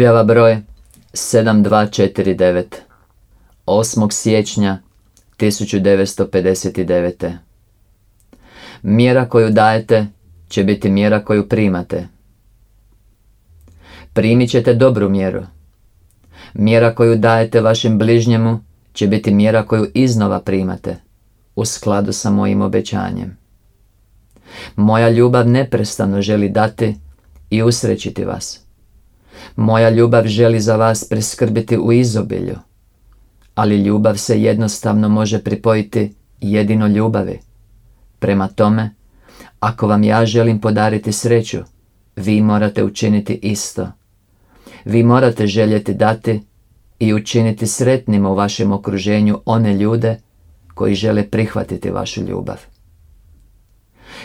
Objava broj 7249 8. siječnja 1959. Mjera koju dajete će biti mjera koju primate. Primit ćete dobru mjeru. Mjera koju dajete vašem bližnjemu će biti mjera koju iznova primate u skladu sa mojim obećanjem. Moja ljubav neprestano želi dati i usrećiti vas. Moja ljubav želi za vas preskrbiti u izobilju, ali ljubav se jednostavno može pripojiti jedino ljubavi. Prema tome, ako vam ja želim podariti sreću, vi morate učiniti isto. Vi morate željeti dati i učiniti sretnima u vašem okruženju one ljude koji žele prihvatiti vašu ljubav.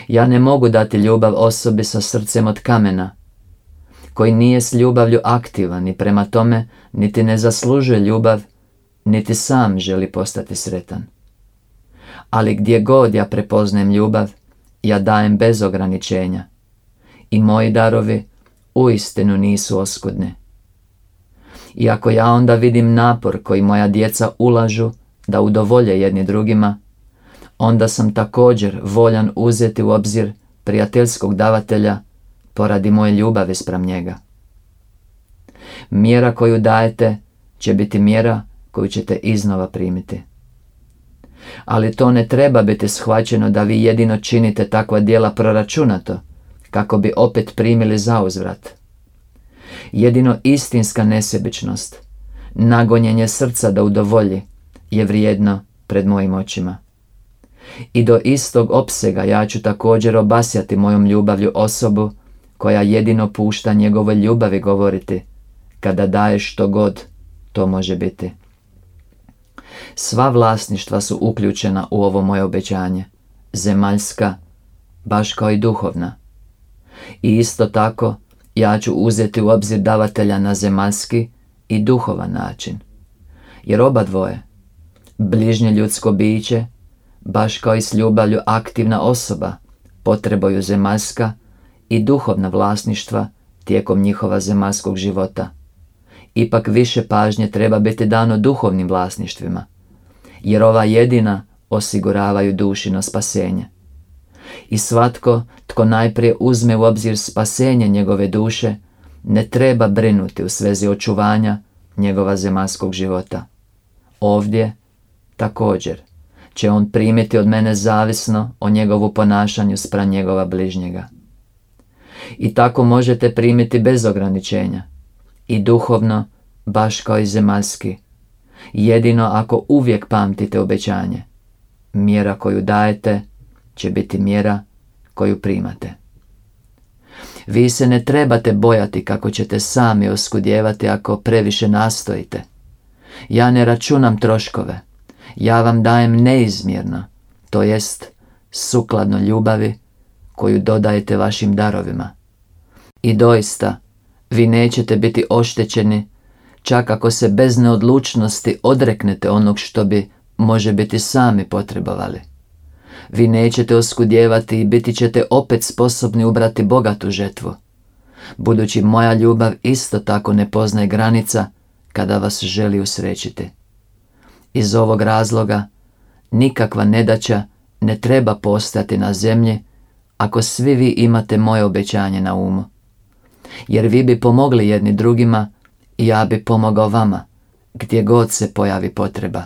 Ja ne mogu dati ljubav osobi sa srcem od kamena, koji nije s ljubavlju aktivan i prema tome niti ne zaslužuje ljubav, niti sam želi postati sretan. Ali gdje god ja prepoznajem ljubav, ja dajem bez ograničenja. I moji darovi uistinu nisu oskudni. I ako ja onda vidim napor koji moja djeca ulažu da udovolje jedni drugima, onda sam također voljan uzeti u obzir prijateljskog davatelja poradi moje ljubavi spram njega. Mjera koju dajete će biti mjera koju ćete iznova primiti. Ali to ne treba biti shvaćeno da vi jedino činite takva djela proračunato, kako bi opet primili zauzvrat. Jedino istinska nesebičnost, nagonjenje srca da udovolji, je vrijedno pred mojim očima. I do istog opsega ja ću također obasjati mojom ljubavlju osobu koja jedino pušta njegove ljubavi govoriti, kada daje što god, to može biti. Sva vlasništva su uključena u ovo moje obećanje, zemaljska, baš kao i duhovna. I isto tako, ja ću uzeti u obzir davatelja na zemaljski i duhovan način. Jer oba dvoje, bližnje ljudsko biće, baš kao i s ljubavlju aktivna osoba, potrebaju zemaljska i duhovna vlasništva tijekom njihova zemaljskog života. Ipak više pažnje treba biti dano duhovnim vlasništvima, jer ova jedina osiguravaju dušino spasenje. I svatko tko najprije uzme u obzir spasenje njegove duše, ne treba brinuti u svezi očuvanja njegova zemaljskog života. Ovdje, također, će on primiti od mene zavisno o njegovu ponašanju spram njegova bližnjega. I tako možete primiti bez ograničenja, i duhovno, baš kao i zemaljski, jedino ako uvijek pamtite obećanje. Mjera koju dajete će biti mjera koju primate. Vi se ne trebate bojati kako ćete sami oskudjevati ako previše nastojite. Ja ne računam troškove. Ja vam dajem neizmjerno, to jest sukladno ljubavi koju dodajete vašim darovima. I doista, vi nećete biti oštećeni čak ako se bez neodlučnosti odreknete onog što bi, može biti, sami potrebovali. Vi nećete oskudjevati i biti ćete opet sposobni ubrati bogatu žetvu. Budući moja ljubav isto tako ne poznaje granica kada vas želi usrećiti. Iz ovog razloga nikakva nedaća ne treba postati na zemlji ako svi vi imate moje obećanje na umu. Jer vi bi pomogli jedni drugima i ja bi pomogao vama gdje god se pojavi potreba.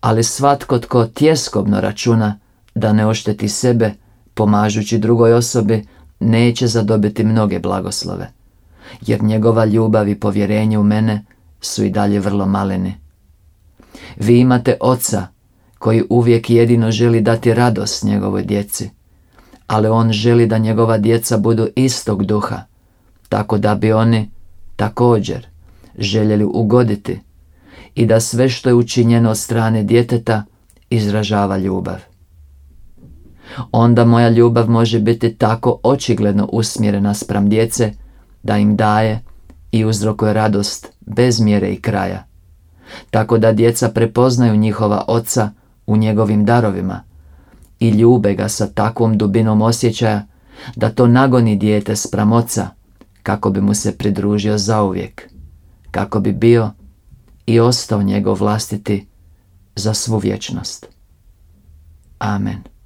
Ali svatko tko tjeskobno računa da ne ošteti sebe pomažući drugoj osobi neće zadobiti mnoge blagoslove, jer njegova ljubav i povjerenje u mene su i dalje vrlo maleni. Vi imate oca koji uvijek jedino želi dati radost njegovoj djeci, ali on želi da njegova djeca budu istog duha, tako da bi oni također željeli ugoditi i da sve što je učinjeno od strane djeteta izražava ljubav. Onda moja ljubav može biti tako očigledno usmjerena spram djece da im daje i uzrokuje radost bez mjere i kraja. Tako da djeca prepoznaju njihova oca u njegovim darovima i ljube ga sa takvom dubinom osjećaja da to nagoni dijete spram oca kako bi mu se pridružio zauvijek, kako bi bio i ostao njegov vlastiti za svu vječnost. Amen.